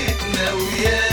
حبيبتنا وياك.